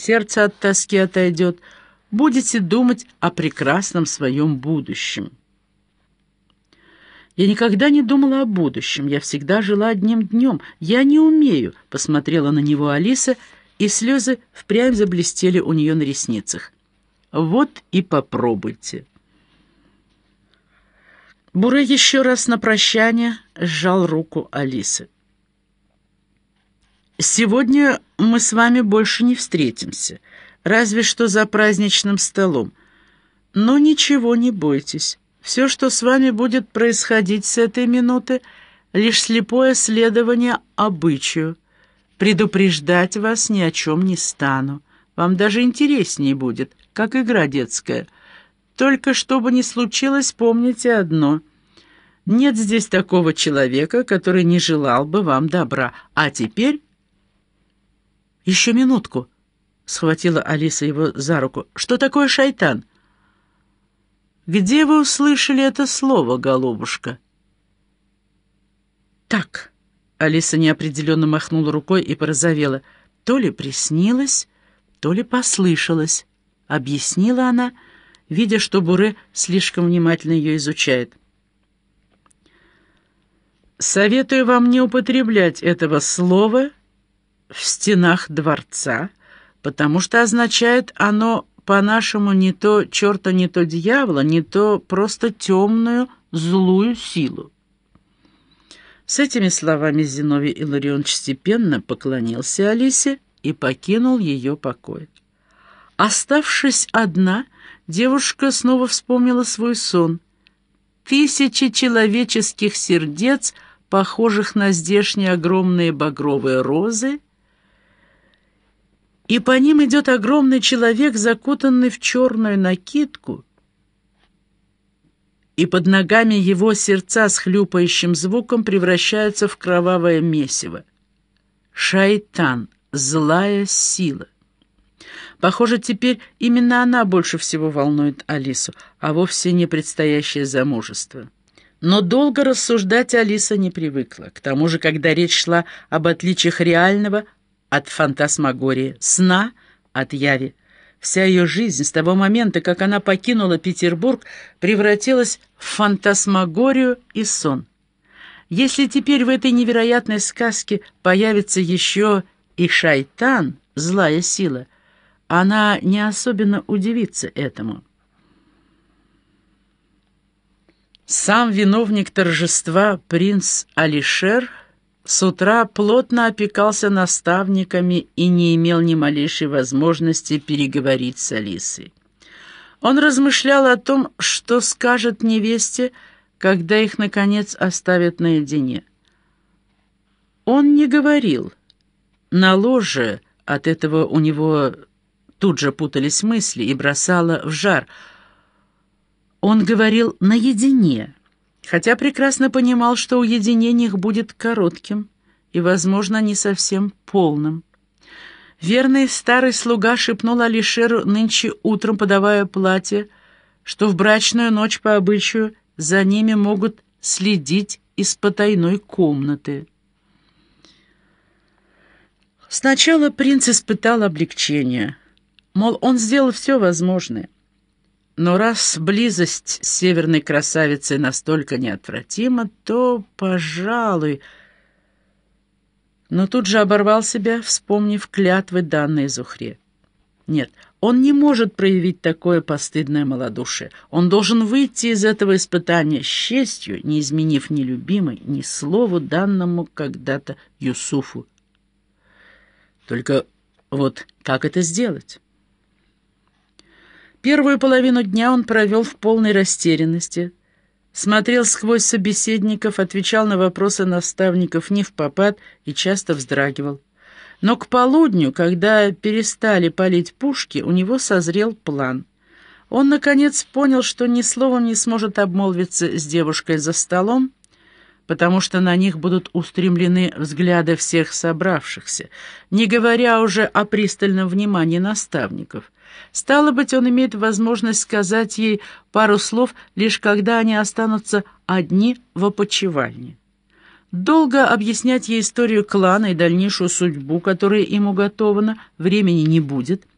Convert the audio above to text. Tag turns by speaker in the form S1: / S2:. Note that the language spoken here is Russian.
S1: сердце от тоски отойдет, будете думать о прекрасном своем будущем. Я никогда не думала о будущем, я всегда жила одним днем. Я не умею, — посмотрела на него Алиса, и слезы впрямь заблестели у нее на ресницах. Вот и попробуйте. Буре еще раз на прощание сжал руку Алисы. «Сегодня мы с вами больше не встретимся, разве что за праздничным столом. Но ничего не бойтесь. Все, что с вами будет происходить с этой минуты, лишь слепое следование обычаю. Предупреждать вас ни о чем не стану. Вам даже интереснее будет, как игра детская. Только чтобы не случилось, помните одно. Нет здесь такого человека, который не желал бы вам добра. А теперь... Еще минутку, — схватила Алиса его за руку. Что такое шайтан? Где вы услышали это слово, голубушка? Так, Алиса неопределенно махнула рукой и порозовела. То ли приснилось, то ли послышалось, объяснила она, видя, что Буре слишком внимательно ее изучает. Советую вам не употреблять этого слова в стенах дворца, потому что означает оно по-нашему не то черта, не то дьявола, не то просто темную, злую силу. С этими словами Зиновий Илларионович степенно поклонился Алисе и покинул ее покой. Оставшись одна, девушка снова вспомнила свой сон. Тысячи человеческих сердец, похожих на здешние огромные багровые розы, и по ним идет огромный человек, закутанный в черную накидку, и под ногами его сердца с хлюпающим звуком превращаются в кровавое месиво. Шайтан, злая сила. Похоже, теперь именно она больше всего волнует Алису, а вовсе не предстоящее замужество. Но долго рассуждать Алиса не привыкла. К тому же, когда речь шла об отличиях реального от фантасмагории, сна от яви. Вся ее жизнь с того момента, как она покинула Петербург, превратилась в фантасмагорию и сон. Если теперь в этой невероятной сказке появится еще и шайтан, злая сила, она не особенно удивится этому. Сам виновник торжества принц Алишер – с утра плотно опекался наставниками и не имел ни малейшей возможности переговорить с Алисой. Он размышлял о том, что скажет невесте, когда их, наконец, оставят наедине. Он не говорил. На ложе от этого у него тут же путались мысли и бросало в жар. Он говорил наедине хотя прекрасно понимал, что уединение их будет коротким и, возможно, не совсем полным. Верный старый слуга шепнул Алишеру нынче утром, подавая платье, что в брачную ночь по обычаю за ними могут следить из потайной комнаты. Сначала принц испытал облегчение, мол, он сделал все возможное — но раз близость с северной красавицей настолько неотвратима, то, пожалуй... Но тут же оборвал себя, вспомнив клятвы, данные Зухре. Нет, он не может проявить такое постыдное малодушие. Он должен выйти из этого испытания с честью, не изменив ни любимой, ни слову, данному когда-то Юсуфу. Только вот как это сделать? Первую половину дня он провел в полной растерянности, смотрел сквозь собеседников, отвечал на вопросы наставников не в попад и часто вздрагивал. Но к полудню, когда перестали палить пушки, у него созрел план. Он, наконец, понял, что ни словом не сможет обмолвиться с девушкой за столом, потому что на них будут устремлены взгляды всех собравшихся, не говоря уже о пристальном внимании наставников — Стало быть, он имеет возможность сказать ей пару слов, лишь когда они останутся одни в опочивальне. Долго объяснять ей историю клана и дальнейшую судьбу, которая ему готована, времени не будет –